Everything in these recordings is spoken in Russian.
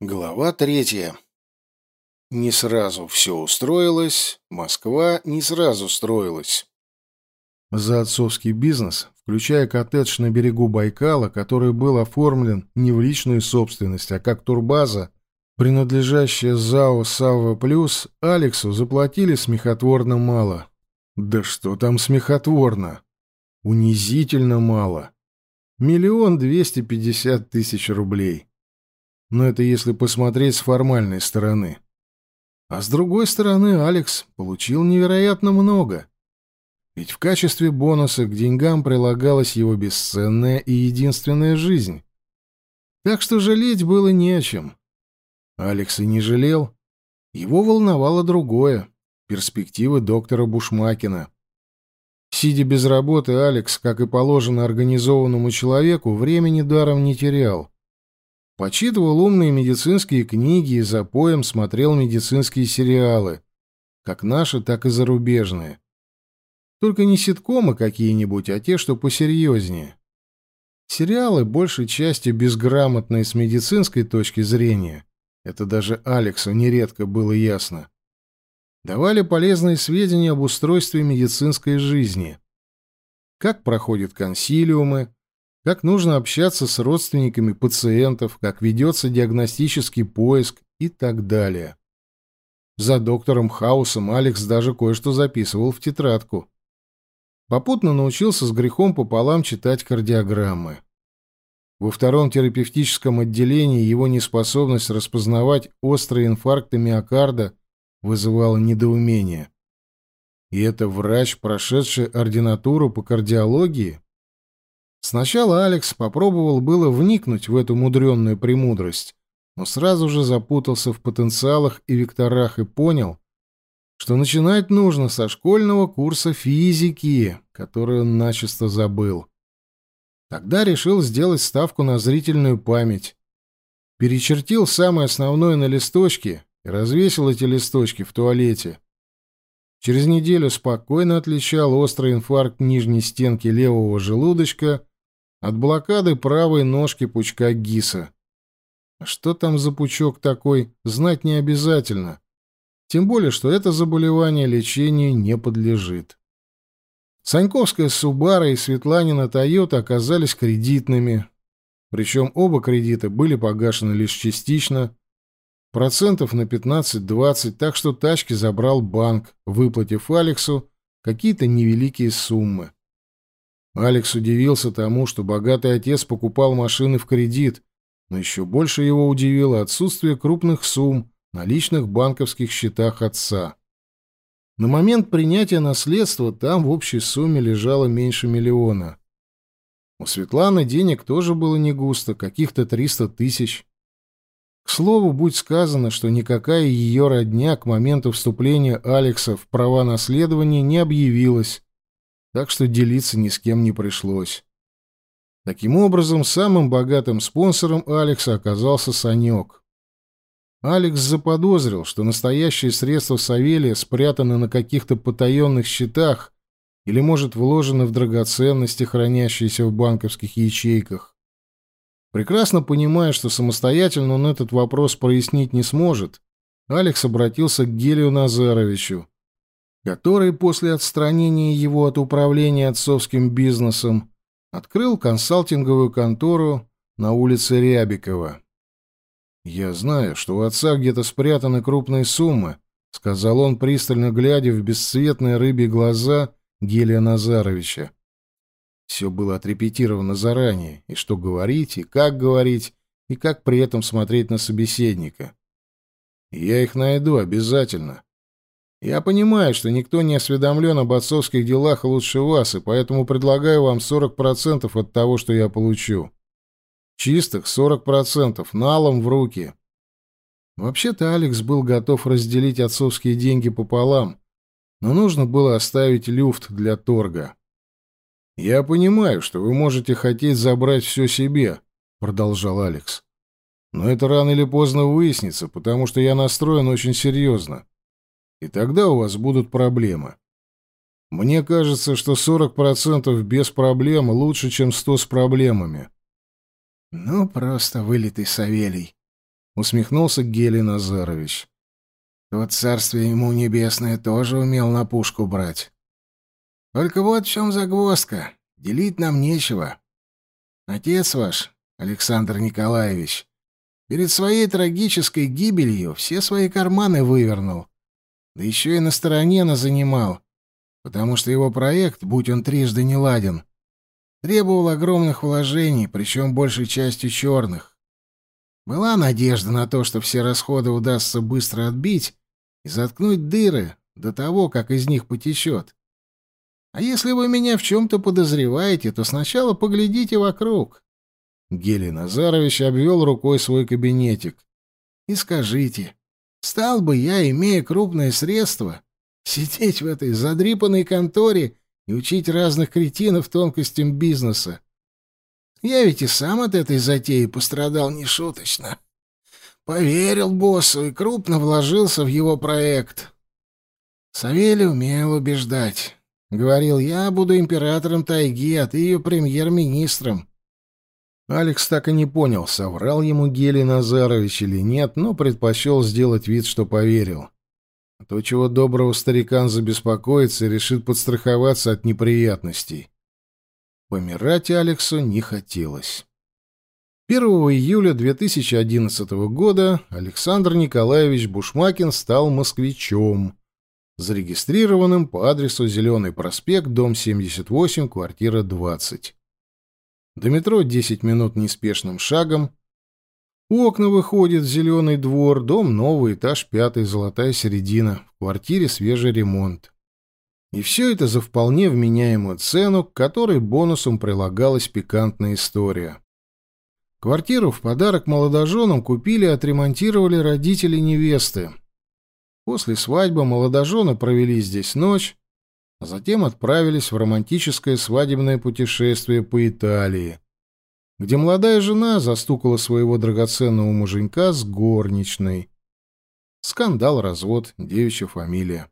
Глава третья. Не сразу все устроилось, Москва не сразу строилась. За отцовский бизнес, включая коттедж на берегу Байкала, который был оформлен не в личную собственность, а как турбаза, принадлежащая ЗАО «Савва Плюс», Алексу заплатили смехотворно мало. Да что там смехотворно? Унизительно мало. Миллион двести пятьдесят тысяч рублей но это если посмотреть с формальной стороны. А с другой стороны, Алекс получил невероятно много. Ведь в качестве бонуса к деньгам прилагалась его бесценная и единственная жизнь. Так что жалеть было не о чем. Алекс и не жалел. Его волновало другое — перспективы доктора Бушмакина. Сидя без работы, Алекс, как и положено организованному человеку, времени даром не терял — Почитывал умные медицинские книги и за поем смотрел медицинские сериалы, как наши, так и зарубежные. Только не ситкомы какие-нибудь, а те, что посерьезнее. Сериалы, большей частью безграмотные с медицинской точки зрения, это даже Алексу нередко было ясно, давали полезные сведения об устройстве медицинской жизни. Как проходят консилиумы, как нужно общаться с родственниками пациентов, как ведется диагностический поиск и так далее. За доктором Хаусом Алекс даже кое-что записывал в тетрадку. Попутно научился с грехом пополам читать кардиограммы. Во втором терапевтическом отделении его неспособность распознавать острые инфаркты миокарда вызывала недоумение. И это врач, прошедший ординатуру по кардиологии? Сначала Алекс попробовал было вникнуть в эту мудренную премудрость, но сразу же запутался в потенциалах и векторах и понял, что начинать нужно со школьного курса физики, который он начисто забыл. Тогда решил сделать ставку на зрительную память. Перечертил самое основное на листочке и развесил эти листочки в туалете. Через неделю спокойно отличал острый инфаркт нижней стенки левого желудочка от блокады правой ножки пучка ГИСа. А что там за пучок такой, знать не обязательно. Тем более, что это заболевание лечению не подлежит. Саньковская Субара и Светланина Тойота оказались кредитными. Причем оба кредита были погашены лишь частично, процентов на 15-20, так что тачки забрал банк, выплатив Алексу какие-то невеликие суммы. Алекс удивился тому, что богатый отец покупал машины в кредит, но еще больше его удивило отсутствие крупных сумм на личных банковских счетах отца. На момент принятия наследства там в общей сумме лежало меньше миллиона. У Светланы денег тоже было не густо, каких-то 300 тысяч. К слову, будь сказано, что никакая ее родня к моменту вступления Алекса в права наследования не объявилась, так что делиться ни с кем не пришлось. Таким образом, самым богатым спонсором Алекса оказался Санек. Алекс заподозрил, что настоящие средства Савелия спрятаны на каких-то потаенных счетах или, может, вложены в драгоценности, хранящиеся в банковских ячейках. Прекрасно понимая, что самостоятельно он этот вопрос прояснить не сможет, Алекс обратился к Гелию Назаровичу, который после отстранения его от управления отцовским бизнесом открыл консалтинговую контору на улице Рябикова. «Я знаю, что у отца где-то спрятаны крупные суммы», — сказал он, пристально глядя в бесцветные рыбьи глаза Гелия Назаровича. Все было отрепетировано заранее, и что говорить, и как говорить, и как при этом смотреть на собеседника. «Я их найду обязательно. Я понимаю, что никто не осведомлен об отцовских делах лучше вас, и поэтому предлагаю вам 40% от того, что я получу. Чистых 40%, налом в руки. Вообще-то Алекс был готов разделить отцовские деньги пополам, но нужно было оставить люфт для торга. «Я понимаю, что вы можете хотеть забрать все себе», — продолжал Алекс. «Но это рано или поздно выяснится, потому что я настроен очень серьезно и тогда у вас будут проблемы. Мне кажется, что 40% без проблем лучше, чем 100 с проблемами. Ну, просто вылитый Савелий. — усмехнулся Гелий Назарович. «Тот царствие ему небесное тоже умел на пушку брать. Только вот в чем загвоздка. Делить нам нечего. Отец ваш, Александр Николаевич, перед своей трагической гибелью все свои карманы вывернул. Да еще и на стороне назанимал, потому что его проект, будь он трижды не ладен, требовал огромных вложений, причем большей частью черных. Была надежда на то, что все расходы удастся быстро отбить и заткнуть дыры до того, как из них потечет. А если вы меня в чем-то подозреваете, то сначала поглядите вокруг. Гелий Назарович обвел рукой свой кабинетик. И скажите, стал бы я, имея крупные средства, сидеть в этой задрипанной конторе и учить разных кретинов тонкостям бизнеса? Я ведь и сам от этой затеи пострадал нешуточно. Поверил боссу и крупно вложился в его проект. Савелий умел убеждать. Говорил, я буду императором тайги, а ты ее премьер-министром. Алекс так и не понял, соврал ему Гелий Назарович или нет, но предпочел сделать вид, что поверил. А то, чего доброго старикан забеспокоится и решит подстраховаться от неприятностей. Помирать Алексу не хотелось. 1 июля 2011 года Александр Николаевич Бушмакин стал москвичом, зарегистрированным по адресу Зеленый проспект, дом 78, квартира 20. До метро 10 минут неспешным шагом. У окна выходит зеленый двор, дом новый, этаж пятый, золотая середина, в квартире свежий ремонт. И все это за вполне вменяемую цену, к которой бонусом прилагалась пикантная история. Квартиру в подарок молодоженам купили и отремонтировали родители невесты. После свадьбы молодожены провели здесь ночь, а затем отправились в романтическое свадебное путешествие по Италии, где молодая жена застукала своего драгоценного муженька с горничной. Скандал, развод, девичья фамилия.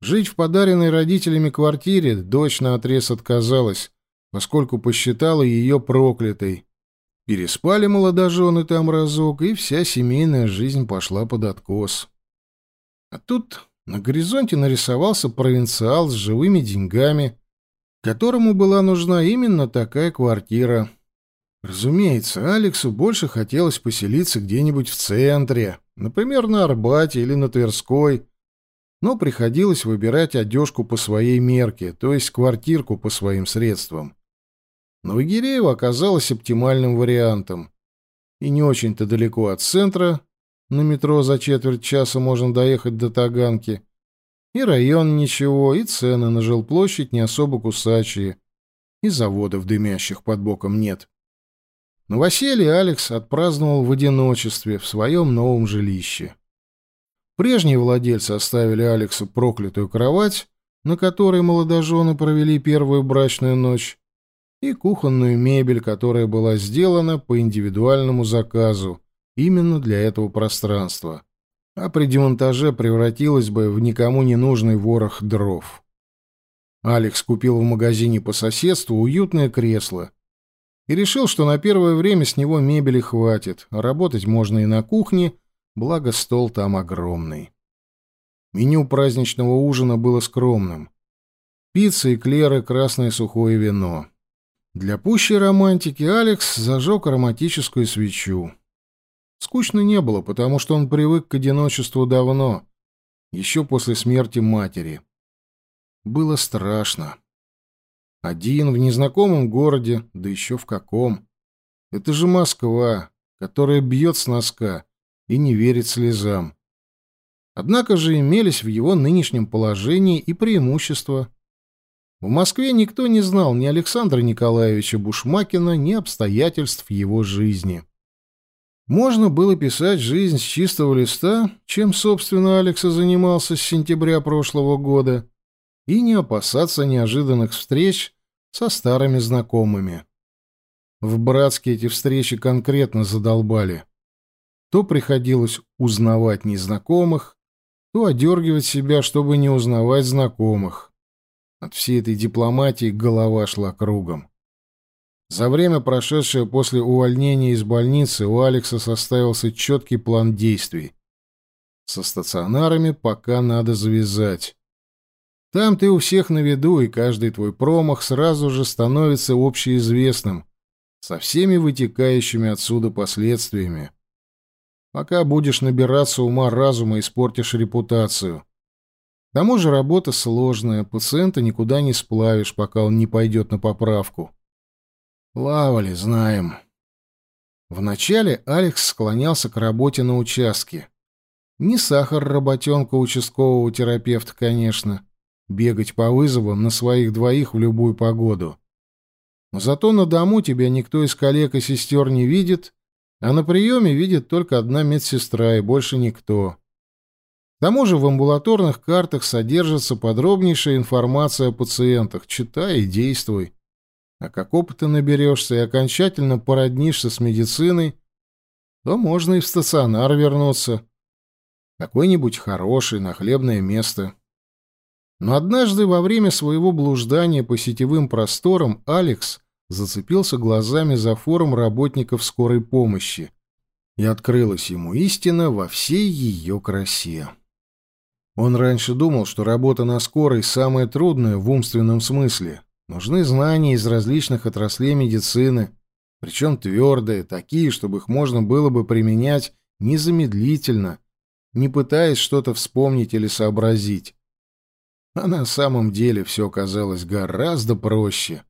Жить в подаренной родителями квартире дочь наотрез отказалась, поскольку посчитала ее проклятой. Переспали молодожены там разок, и вся семейная жизнь пошла под откос. А тут на горизонте нарисовался провинциал с живыми деньгами, которому была нужна именно такая квартира. Разумеется, Алексу больше хотелось поселиться где-нибудь в центре, например, на Арбате или на Тверской, но приходилось выбирать одежку по своей мерке, то есть квартирку по своим средствам. Новогиреево оказалось оптимальным вариантом. И не очень-то далеко от центра, на метро за четверть часа можно доехать до Таганки. И район ничего, и цены на жилплощадь не особо кусачие. И заводов дымящих под боком нет. Новоселье Алекс отпраздновал в одиночестве в своем новом жилище. Прежние владельцы оставили Алексу проклятую кровать, на которой молодожены провели первую брачную ночь, и кухонную мебель, которая была сделана по индивидуальному заказу, именно для этого пространства, а при демонтаже превратилась бы в никому не нужный ворох дров. Алекс купил в магазине по соседству уютное кресло и решил, что на первое время с него мебели хватит, а работать можно и на кухне, благо стол там огромный. Меню праздничного ужина было скромным. Пицца, эклеры, красное сухое вино. Для пущей романтики Алекс зажег ароматическую свечу. Скучно не было, потому что он привык к одиночеству давно, еще после смерти матери. Было страшно. Один в незнакомом городе, да еще в каком. Это же Москва, которая бьет с носка и не верит слезам. Однако же имелись в его нынешнем положении и преимущества. В Москве никто не знал ни Александра Николаевича Бушмакина, ни обстоятельств его жизни. Можно было писать жизнь с чистого листа, чем, собственно, Алекса занимался с сентября прошлого года, и не опасаться неожиданных встреч со старыми знакомыми. В Братске эти встречи конкретно задолбали. То приходилось узнавать незнакомых, то одергивать себя, чтобы не узнавать знакомых. От всей этой дипломатии голова шла кругом. За время, прошедшее после увольнения из больницы, у Алекса составился четкий план действий. Со стационарами пока надо завязать. Там ты у всех на виду, и каждый твой промах сразу же становится общеизвестным, со всеми вытекающими отсюда последствиями. Пока будешь набираться ума разума, испортишь репутацию. К тому же работа сложная, пациента никуда не сплавишь, пока он не пойдет на поправку. Плавали, знаем. Вначале Алекс склонялся к работе на участке. Не сахар работенка участкового терапевта, конечно. Бегать по вызовам на своих двоих в любую погоду. Но зато на дому тебя никто из коллег и сестер не видит, а на приеме видит только одна медсестра и больше никто. К тому же в амбулаторных картах содержится подробнейшая информация о пациентах. Читай и действуй. А как опыта наберешься и окончательно породнишься с медициной, то можно и в стационар вернуться. Какой-нибудь хороший, на хлебное место. Но однажды во время своего блуждания по сетевым просторам Алекс зацепился глазами за форум работников скорой помощи, и открылась ему истина во всей ее красе. Он раньше думал, что работа на скорой самая трудная в умственном смысле, Нужны знания из различных отраслей медицины, причем твердые, такие, чтобы их можно было бы применять незамедлительно, не пытаясь что-то вспомнить или сообразить. А на самом деле все оказалось гораздо проще.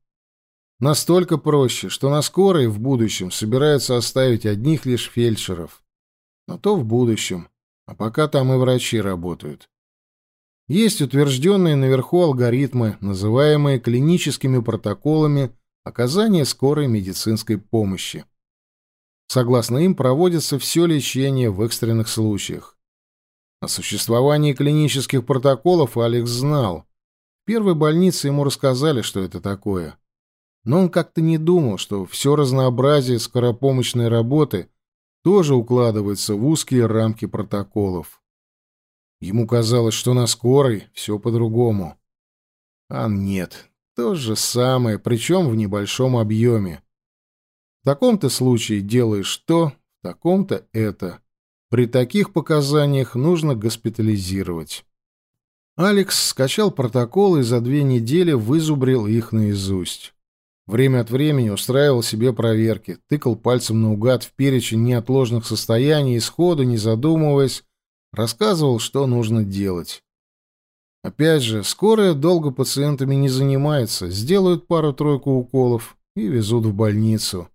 Настолько проще, что на скорой в будущем собираются оставить одних лишь фельдшеров. Но то в будущем, а пока там и врачи работают. Есть утвержденные наверху алгоритмы, называемые клиническими протоколами оказания скорой медицинской помощи. Согласно им проводится все лечение в экстренных случаях. О существовании клинических протоколов Алекс знал. В первой больнице ему рассказали, что это такое. Но он как-то не думал, что все разнообразие скоропомощной работы тоже укладывается в узкие рамки протоколов. Ему казалось, что на скорой все по-другому. А нет, то же самое, причем в небольшом объеме. В таком-то случае делаешь то, в таком-то это. При таких показаниях нужно госпитализировать. Алекс скачал протоколы и за две недели вызубрил их наизусть. Время от времени устраивал себе проверки, тыкал пальцем наугад в перечень неотложных состояний и сходу, не задумываясь, Рассказывал, что нужно делать. Опять же, скорая долго пациентами не занимается, сделают пару-тройку уколов и везут в больницу.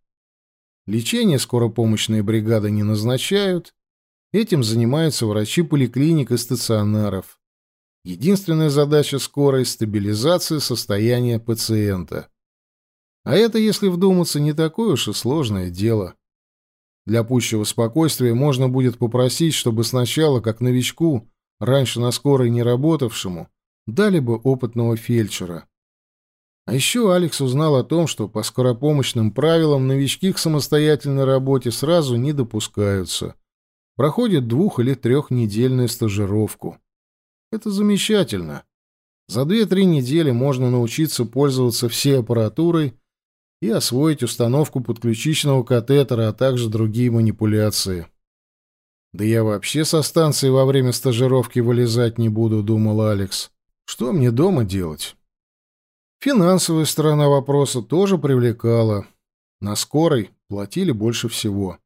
Лечение скоропомощные бригады не назначают. Этим занимаются врачи поликлиник и стационаров. Единственная задача скорой — стабилизация состояния пациента. А это, если вдуматься, не такое уж и сложное дело. Для пущего спокойствия можно будет попросить, чтобы сначала, как новичку, раньше на скорой не работавшему, дали бы опытного фельдшера. А еще Алекс узнал о том, что по скоропомощным правилам новички к самостоятельной работе сразу не допускаются. Проходят двух- или трехнедельную стажировку. Это замечательно. За две-три недели можно научиться пользоваться всей аппаратурой и освоить установку подключичного катетера, а также другие манипуляции. «Да я вообще со станции во время стажировки вылезать не буду», — думал Алекс. «Что мне дома делать?» Финансовая сторона вопроса тоже привлекала. На скорой платили больше всего.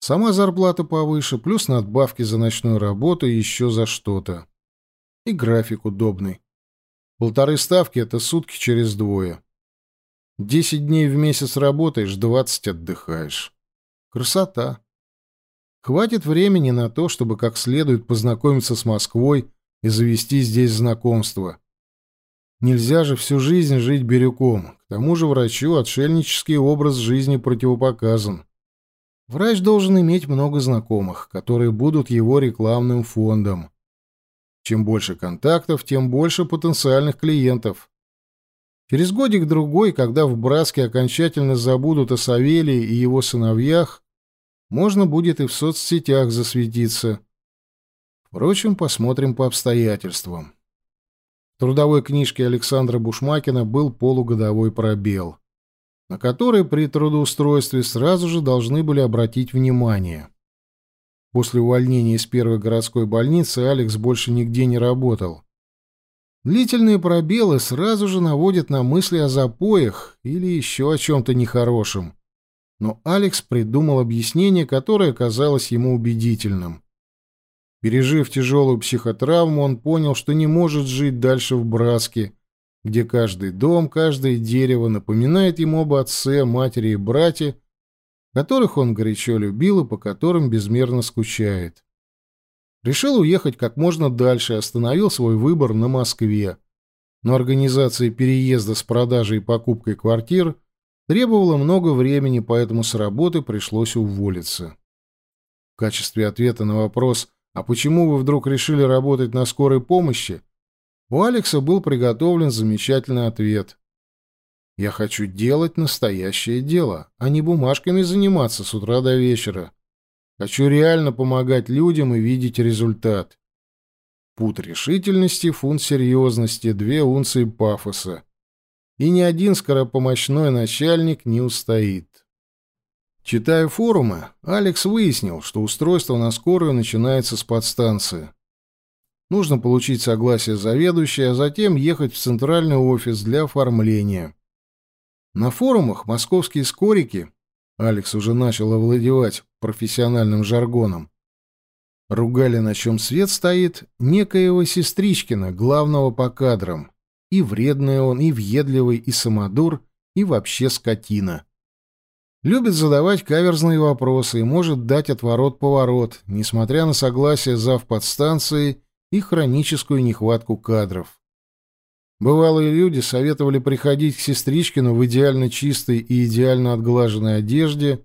Сама зарплата повыше, плюс надбавки за ночную работу и еще за что-то. И график удобный. Полторы ставки — это сутки через двое. Десять дней в месяц работаешь, двадцать отдыхаешь. Красота. Хватит времени на то, чтобы как следует познакомиться с Москвой и завести здесь знакомство. Нельзя же всю жизнь жить бирюком. К тому же врачу отшельнический образ жизни противопоказан. Врач должен иметь много знакомых, которые будут его рекламным фондом. Чем больше контактов, тем больше потенциальных клиентов. Через годик-другой, когда в Братске окончательно забудут о Савелии и его сыновьях, можно будет и в соцсетях засветиться. Впрочем, посмотрим по обстоятельствам. В трудовой книжке Александра Бушмакина был полугодовой пробел. на которые при трудоустройстве сразу же должны были обратить внимание. После увольнения из первой городской больницы Алекс больше нигде не работал. Длительные пробелы сразу же наводят на мысли о запоях или еще о чем-то нехорошем. Но Алекс придумал объяснение, которое казалось ему убедительным. Пережив тяжелую психотравму, он понял, что не может жить дальше в Браске, где каждый дом, каждое дерево напоминает ему об отце, матери и брате, которых он горячо любил и по которым безмерно скучает. Решил уехать как можно дальше остановил свой выбор на Москве. Но организация переезда с продажей и покупкой квартир требовала много времени, поэтому с работы пришлось уволиться. В качестве ответа на вопрос «А почему вы вдруг решили работать на скорой помощи?» У Алекса был приготовлен замечательный ответ. «Я хочу делать настоящее дело, а не бумажками заниматься с утра до вечера. Хочу реально помогать людям и видеть результат. Путь решительности, фунт серьезности, две унции пафоса. И ни один скоропомощной начальник не устоит. Читая форумы, Алекс выяснил, что устройство на скорую начинается с подстанции. Нужно получить согласие заведующей, а затем ехать в центральный офис для оформления. На форумах московские скорики, Алекс уже начал овладевать профессиональным жаргоном, ругали, на чем свет стоит, некоего Сестричкина, главного по кадрам. И вредный он, и въедливый, и самодур, и вообще скотина. Любит задавать каверзные вопросы и может дать отворот-поворот, несмотря на согласие зав подстанции и хроническую нехватку кадров. Бывалые люди советовали приходить к сестричкину в идеально чистой и идеально отглаженной одежде,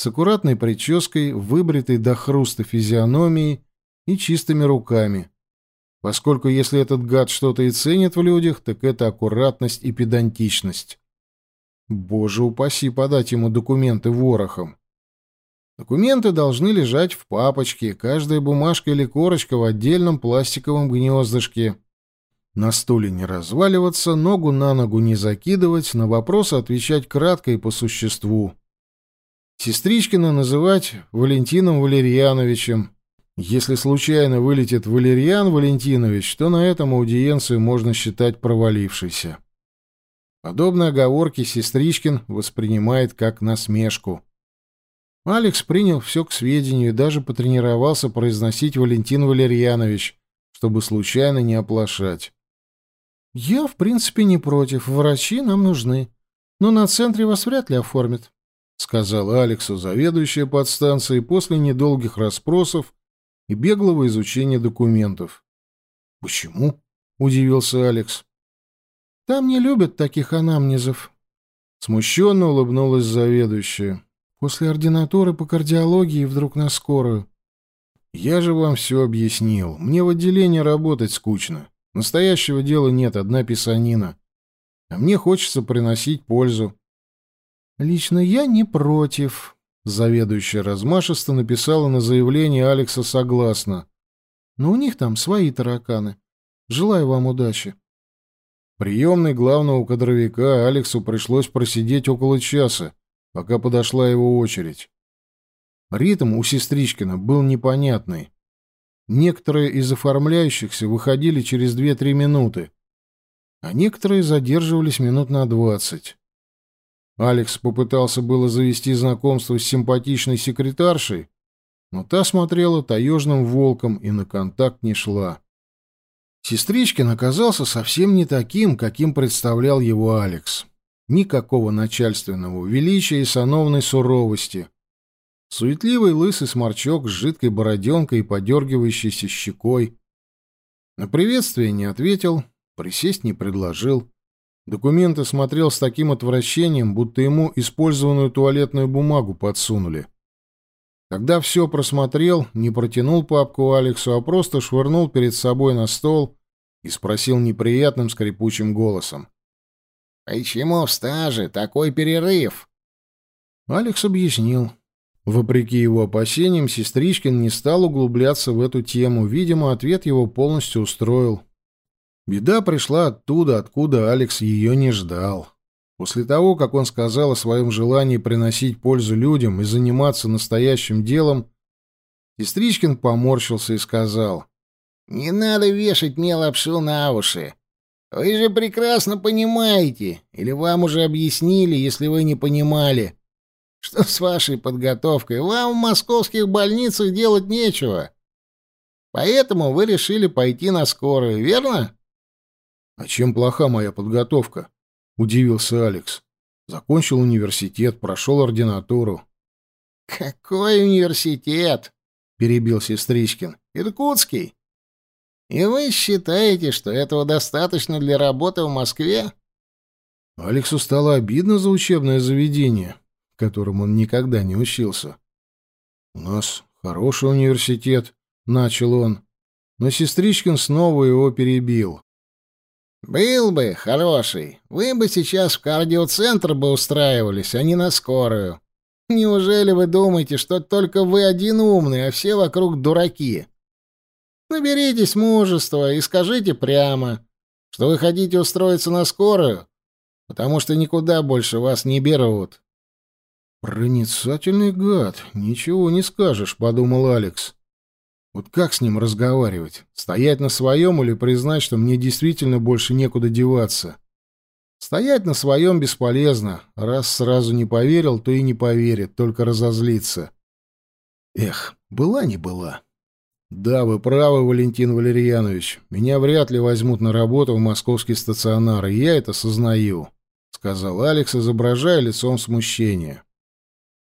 с аккуратной прической, выбритой до хруста физиономией и чистыми руками, поскольку если этот гад что-то и ценит в людях, так это аккуратность и педантичность. Боже упаси подать ему документы ворохом. Документы должны лежать в папочке, каждая бумажка или корочка в отдельном пластиковом гнездышке. На стуле не разваливаться, ногу на ногу не закидывать, на вопросы отвечать кратко и по существу. Сестричкина называть Валентином Валерьяновичем. Если случайно вылетит Валерьян Валентинович, то на этом аудиенцию можно считать провалившейся. Подобные оговорки Сестричкин воспринимает как насмешку. Алекс принял все к сведению и даже потренировался произносить Валентин Валерьянович, чтобы случайно не оплошать. «Я, в принципе, не против. Врачи нам нужны. Но на центре вас вряд ли оформят», — сказала Алексу заведующая подстанцией после недолгих расспросов и беглого изучения документов. «Почему?» — удивился Алекс. Там не любят таких анамнезов. Смущенно улыбнулась заведующая. После ординатуры по кардиологии вдруг на скорую. Я же вам все объяснил. Мне в отделении работать скучно. Настоящего дела нет, одна писанина. А мне хочется приносить пользу. Лично я не против. Заведующая размашисто написала на заявление Алекса согласно. Но у них там свои тараканы. Желаю вам удачи приемной главного кадровика Алексу пришлось просидеть около часа, пока подошла его очередь. Ритм у Сестричкина был непонятный. Некоторые из оформляющихся выходили через 2-3 минуты, а некоторые задерживались минут на 20. Алекс попытался было завести знакомство с симпатичной секретаршей, но та смотрела таежным волком и на контакт не шла. Сестричкин оказался совсем не таким, каким представлял его Алекс. Никакого начальственного величия и сановной суровости. Суетливый лысый сморчок с жидкой бороденкой и подергивающейся щекой. На приветствие не ответил, присесть не предложил. Документы смотрел с таким отвращением, будто ему использованную туалетную бумагу подсунули. Когда все просмотрел, не протянул папку Алексу, а просто швырнул перед собой на стол и спросил неприятным скрипучим голосом. «Почему в стаже такой перерыв?» Алекс объяснил. Вопреки его опасениям, Сестричкин не стал углубляться в эту тему. Видимо, ответ его полностью устроил. Беда пришла оттуда, откуда Алекс ее не ждал. После того, как он сказал о своем желании приносить пользу людям и заниматься настоящим делом, Сестричкин поморщился и сказал, «Не надо вешать мне лапшу на уши. Вы же прекрасно понимаете, или вам уже объяснили, если вы не понимали, что с вашей подготовкой вам в московских больницах делать нечего. Поэтому вы решили пойти на скорую, верно? А чем плоха моя подготовка? удивился Алекс. Закончил университет, прошел ординатуру. Какой университет? перебил Сестричкин. Иркутский. И вы считаете, что этого достаточно для работы в Москве? Алексу стало обидно за учебное заведение, которым он никогда не учился. У нас хороший университет, начал он, но Сестричкин снова его перебил. Был бы хороший, вы бы сейчас в кардиоцентр бы устраивались, а не на скорую. Неужели вы думаете, что только вы один умный, а все вокруг дураки? Наберитесь мужества и скажите прямо, что вы хотите устроиться на скорую, потому что никуда больше вас не берут. Проницательный гад, ничего не скажешь, подумал Алекс. Вот как с ним разговаривать? Стоять на своем или признать, что мне действительно больше некуда деваться? Стоять на своем бесполезно. Раз сразу не поверил, то и не поверит, только разозлится. Эх, была не была. «Да, вы правы, Валентин Валерьянович. Меня вряд ли возьмут на работу в московский стационар, и я это сознаю», — сказал Алекс, изображая лицом смущение.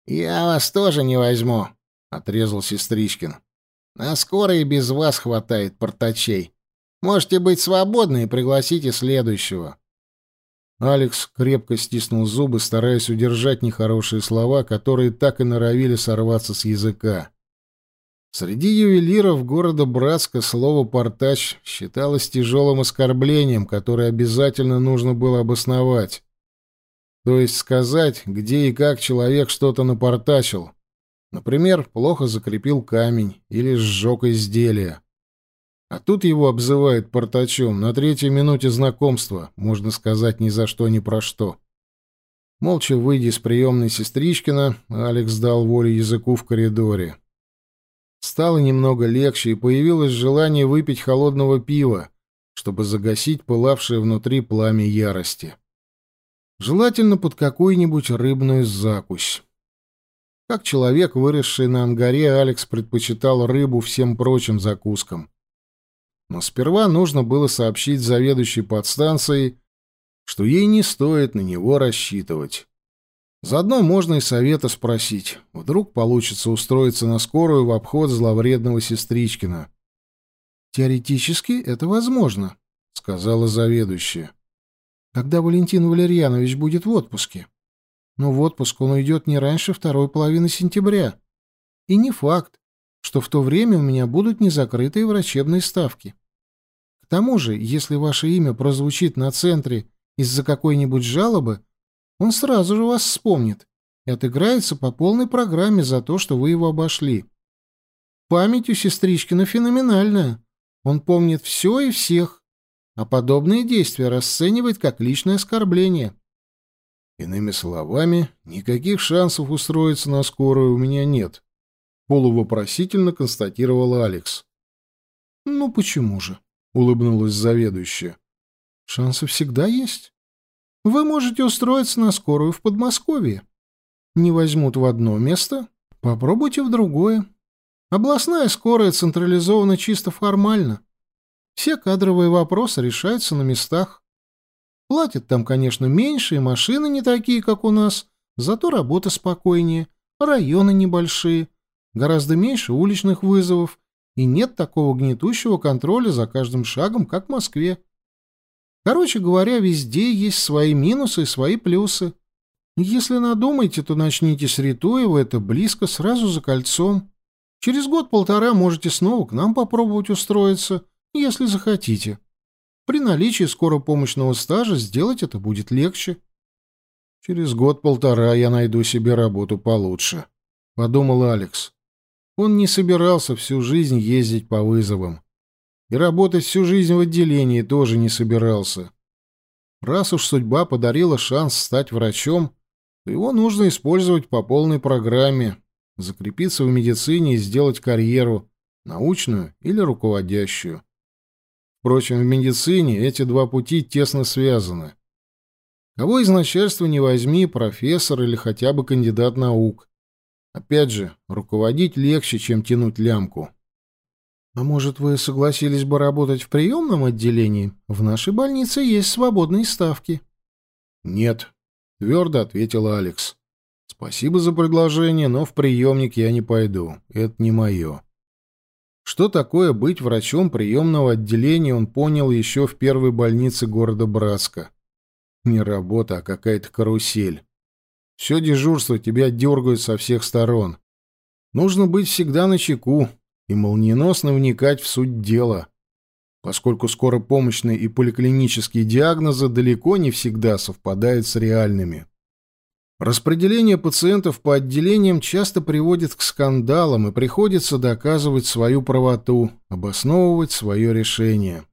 «Я вас тоже не возьму», — отрезал Сестричкин. «На скорой без вас хватает портачей. Можете быть свободны и пригласите следующего». Алекс крепко стиснул зубы, стараясь удержать нехорошие слова, которые так и норовили сорваться с языка. Среди ювелиров города Братска слово «портач» считалось тяжелым оскорблением, которое обязательно нужно было обосновать. То есть сказать, где и как человек что-то напортачил. Например, плохо закрепил камень или сжег изделие. А тут его обзывают портачом на третьей минуте знакомства, можно сказать, ни за что, ни про что. Молча выйдя из приемной сестричкина, Алекс дал волю языку в коридоре. Стало немного легче, и появилось желание выпить холодного пива, чтобы загасить пылавшее внутри пламя ярости. Желательно под какую-нибудь рыбную закусь. Как человек, выросший на ангаре, Алекс предпочитал рыбу всем прочим закускам. Но сперва нужно было сообщить заведующей подстанцией, что ей не стоит на него рассчитывать. Заодно можно и совета спросить. Вдруг получится устроиться на скорую в обход зловредного сестричкина. «Теоретически это возможно», — сказала заведующая. «Когда Валентин Валерьянович будет в отпуске. Но в отпуск он уйдет не раньше второй половины сентября. И не факт, что в то время у меня будут незакрытые врачебные ставки. К тому же, если ваше имя прозвучит на центре из-за какой-нибудь жалобы, он сразу же вас вспомнит и отыграется по полной программе за то, что вы его обошли. Память у сестричкина феноменальная. Он помнит все и всех, а подобные действия расценивает как личное оскорбление. Иными словами, никаких шансов устроиться на скорую у меня нет, полувопросительно констатировал Алекс. Ну почему же? улыбнулась заведующая. Шансы всегда есть. Вы можете устроиться на скорую в Подмосковье. Не возьмут в одно место, попробуйте в другое. Областная скорая централизована чисто формально. Все кадровые вопросы решаются на местах. Платят там, конечно, меньше, и машины не такие, как у нас, зато работа спокойнее, районы небольшие, гораздо меньше уличных вызовов, и нет такого гнетущего контроля за каждым шагом, как в Москве. Короче говоря, везде есть свои минусы и свои плюсы. Если надумаете, то начните с Ритуева, это близко, сразу за кольцом. Через год-полтора можете снова к нам попробовать устроиться, если захотите. При наличии скоропомощного стажа сделать это будет легче. Через год-полтора я найду себе работу получше, — подумал Алекс. Он не собирался всю жизнь ездить по вызовам и работать всю жизнь в отделении тоже не собирался. Раз уж судьба подарила шанс стать врачом, то его нужно использовать по полной программе, закрепиться в медицине и сделать карьеру, научную или руководящую. Впрочем, в медицине эти два пути тесно связаны. Кого из начальства не возьми, профессор или хотя бы кандидат наук. Опять же, руководить легче, чем тянуть лямку. А может, вы согласились бы работать в приемном отделении? В нашей больнице есть свободные ставки. Нет, твердо ответила Алекс. Спасибо за предложение, но в приемник я не пойду. Это не мое. Что такое быть врачом приемного отделения, он понял еще в первой больнице города Братска. Не работа, а какая-то карусель. Все дежурство тебя дергают со всех сторон. Нужно быть всегда на чеку и молниеносно вникать в суть дела, поскольку скоропомощные и поликлинические диагнозы далеко не всегда совпадают с реальными. Распределение пациентов по отделениям часто приводит к скандалам, и приходится доказывать свою правоту, обосновывать свое решение.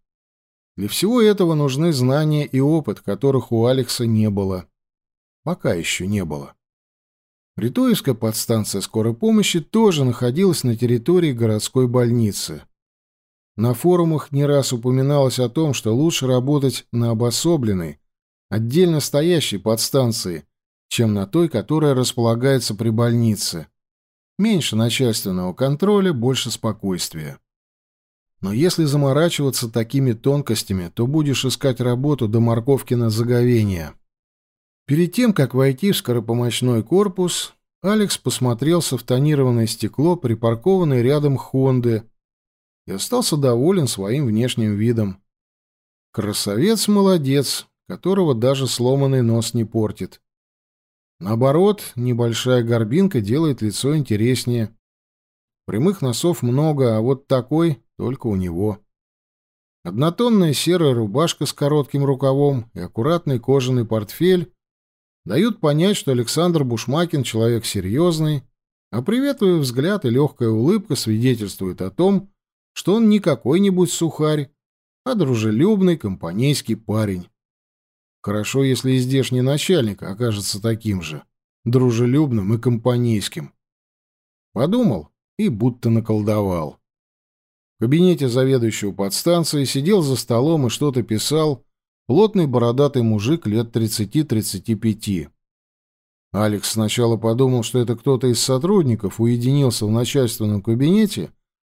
Для всего этого нужны знания и опыт, которых у Алекса не было. Пока еще не было. Ритуевская подстанция скорой помощи тоже находилась на территории городской больницы. На форумах не раз упоминалось о том, что лучше работать на обособленной, отдельно стоящей подстанции, чем на той, которая располагается при больнице. Меньше начальственного контроля, больше спокойствия. Но если заморачиваться такими тонкостями, то будешь искать работу до морковки на заговение. Перед тем, как войти в скоропомощной корпус, Алекс посмотрелся в тонированное стекло, припаркованное рядом Хонды, и остался доволен своим внешним видом. Красавец-молодец, которого даже сломанный нос не портит. Наоборот, небольшая горбинка делает лицо интереснее. Прямых носов много, а вот такой только у него. Однотонная серая рубашка с коротким рукавом и аккуратный кожаный портфель дают понять, что Александр Бушмакин человек серьезный, а приветливый взгляд и легкая улыбка свидетельствуют о том, что он не какой-нибудь сухарь, а дружелюбный компанейский парень. Хорошо, если и здешний начальник окажется таким же, дружелюбным и компанейским. Подумал и будто наколдовал. В кабинете заведующего подстанции сидел за столом и что-то писал плотный бородатый мужик лет 30-35. Алекс сначала подумал, что это кто-то из сотрудников уединился в начальственном кабинете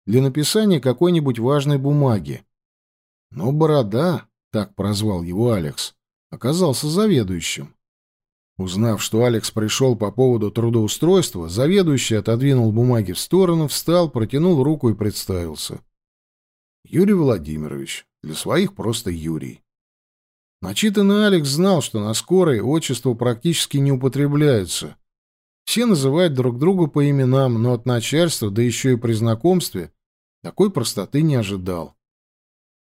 для написания какой-нибудь важной бумаги. Но Борода, так прозвал его Алекс, оказался заведующим. Узнав, что Алекс пришел по поводу трудоустройства, заведующий отодвинул бумаги в сторону, встал, протянул руку и представился. Юрий Владимирович. Для своих просто Юрий. Начитанный Алекс знал, что на скорой отчества практически не употребляются. Все называют друг друга по именам, но от начальства, да еще и при знакомстве, такой простоты не ожидал.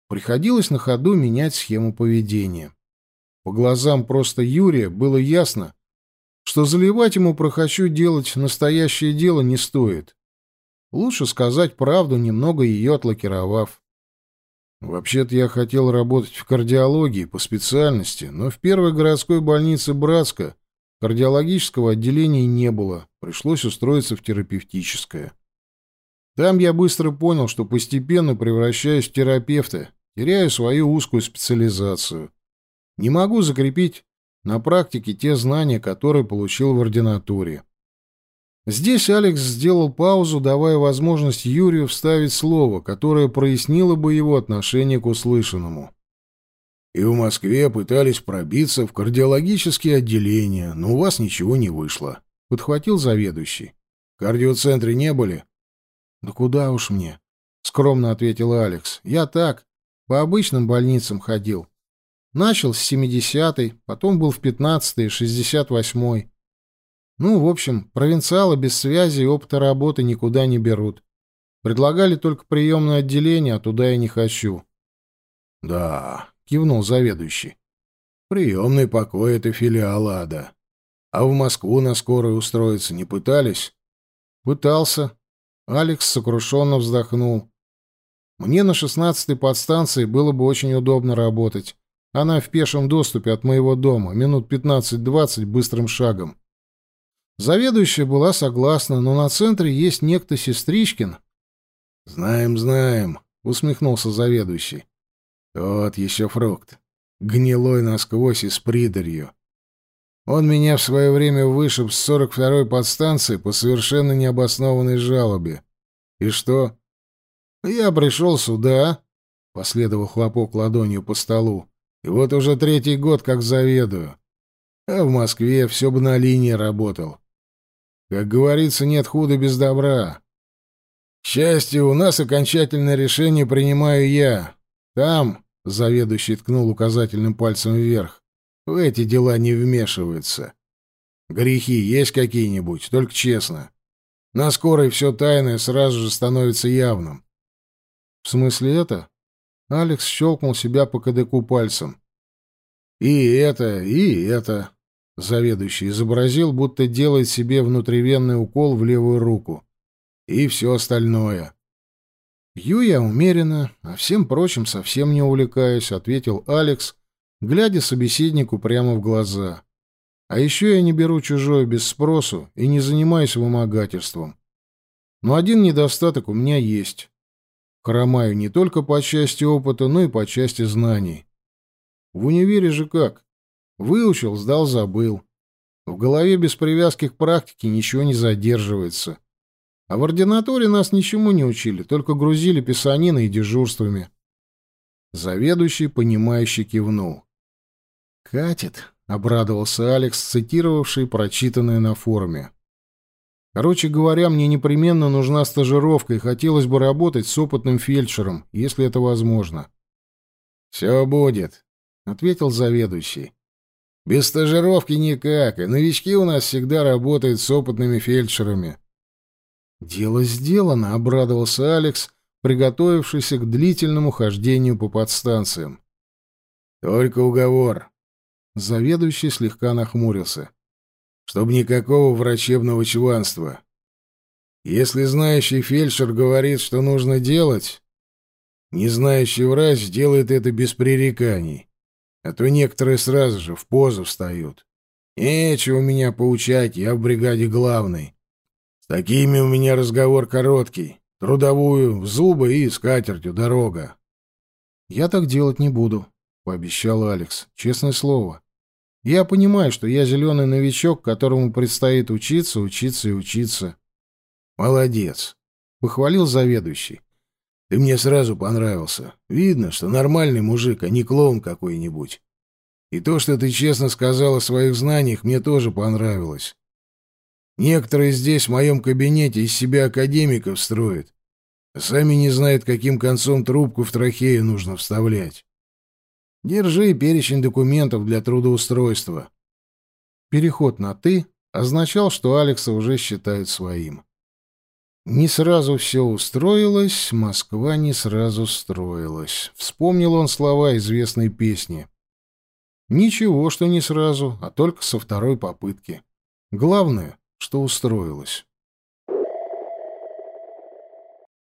Приходилось на ходу менять схему поведения. По глазам просто Юрия было ясно, что заливать ему про «хочу делать настоящее дело» не стоит. Лучше сказать правду, немного ее отлакировав. Вообще-то я хотел работать в кардиологии по специальности, но в первой городской больнице Братска кардиологического отделения не было, пришлось устроиться в терапевтическое. Там я быстро понял, что постепенно превращаюсь в терапевта, теряю свою узкую специализацию. Не могу закрепить на практике те знания, которые получил в ординатуре. Здесь Алекс сделал паузу, давая возможность Юрию вставить слово, которое прояснило бы его отношение к услышанному. «И в Москве пытались пробиться в кардиологические отделения, но у вас ничего не вышло», — подхватил заведующий. «В кардиоцентре не были?» «Да куда уж мне?» — скромно ответил Алекс. «Я так, по обычным больницам ходил. Начал с 70-й, потом был в 15-й, 68-й. Ну, в общем, провинциалы без связи и опыта работы никуда не берут. Предлагали только приемное отделение, а туда я не хочу. — Да, — кивнул заведующий. — Приемный покой — это филиал ада. А в Москву на скорую устроиться не пытались? — Пытался. Алекс сокрушенно вздохнул. Мне на шестнадцатой подстанции было бы очень удобно работать. Она в пешем доступе от моего дома, минут 15-20 быстрым шагом. Заведующая была согласна, но на центре есть некто Сестричкин. «Знаем, знаем», — усмехнулся заведующий. «Тот еще фрукт. Гнилой насквозь и с придарью. Он меня в свое время вышиб с 42-й подстанции по совершенно необоснованной жалобе. И что? Я пришел сюда, последовал хлопок ладонью по столу, и вот уже третий год как заведую. А в Москве все бы на линии работал. Как говорится, нет худа без добра. К счастью, у нас окончательное решение принимаю я. Там, заведующий ткнул указательным пальцем вверх, в эти дела не вмешиваются. Грехи есть какие-нибудь, только честно. На скорой все тайное сразу же становится явным. В смысле это? Алекс щелкнул себя по кадыку пальцем. И это, и это. Заведующий изобразил, будто делает себе внутривенный укол в левую руку. И все остальное. «Пью я умеренно, а всем прочим совсем не увлекаюсь», — ответил Алекс, глядя собеседнику прямо в глаза. «А еще я не беру чужое без спросу и не занимаюсь вымогательством. Но один недостаток у меня есть. Хромаю не только по части опыта, но и по части знаний. В универе же как? Выучил, сдал, забыл. В голове без привязки к практике ничего не задерживается. А в ординатуре нас ничему не учили, только грузили писаниной и дежурствами. Заведующий, понимающий, кивнул. «Катит», — обрадовался Алекс, цитировавший прочитанное на форуме. «Короче говоря, мне непременно нужна стажировка, и хотелось бы работать с опытным фельдшером, если это возможно». «Все будет», — ответил заведующий. Без стажировки никак, и новички у нас всегда работают с опытными фельдшерами. Дело сделано, обрадовался Алекс, приготовившийся к длительному хождению по подстанциям. Только уговор. Заведующий слегка нахмурился. Чтоб никакого врачебного чванства. Если знающий фельдшер говорит, что нужно делать, незнающий врач делает это без пререканий. А то некоторые сразу же в позу встают. Нечего меня поучать, я в бригаде главный. С такими у меня разговор короткий. Трудовую, в зубы и с катертью дорога. Я так делать не буду, пообещал Алекс. Честное слово. Я понимаю, что я зеленый новичок, которому предстоит учиться, учиться и учиться. Молодец, похвалил заведующий. Ты мне сразу понравился. Видно, что нормальный мужик, а не клоун какой-нибудь. И то, что ты честно сказал о своих знаниях, мне тоже понравилось. Некоторые здесь в моем кабинете из себя академиков строят, а сами не знают, каким концом трубку в трахею нужно вставлять. Держи перечень документов для трудоустройства. Переход на «ты» означал, что Алекса уже считают своим. Не сразу все устроилось, Москва не сразу строилась. Вспомнил он слова известной песни. Ничего, что не сразу, а только со второй попытки. Главное, что устроилось.